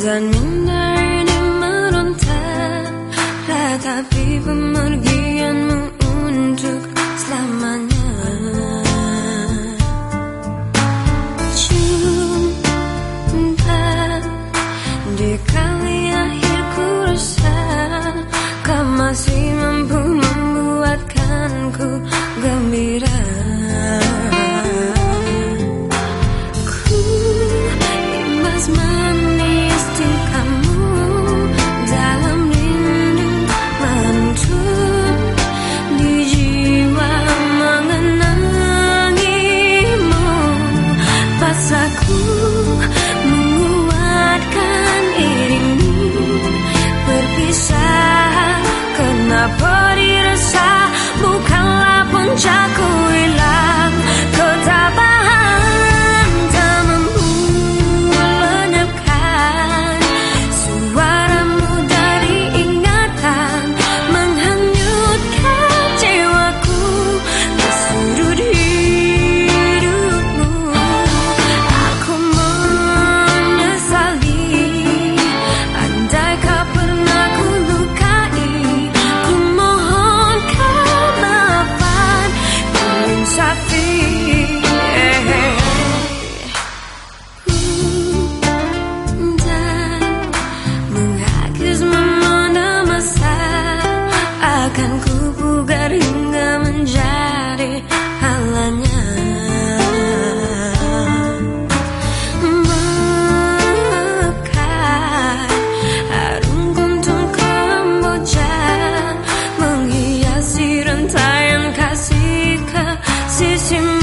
done me. Ooh. sesim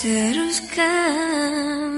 teruskan.